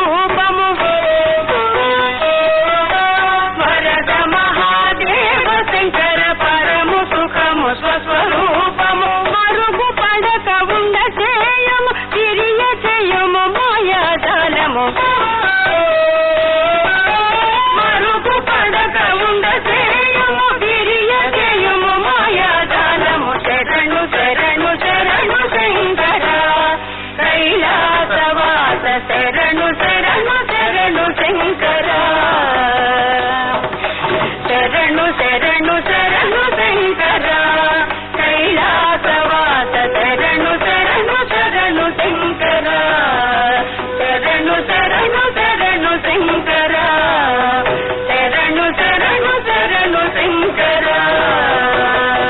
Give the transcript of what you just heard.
Oh,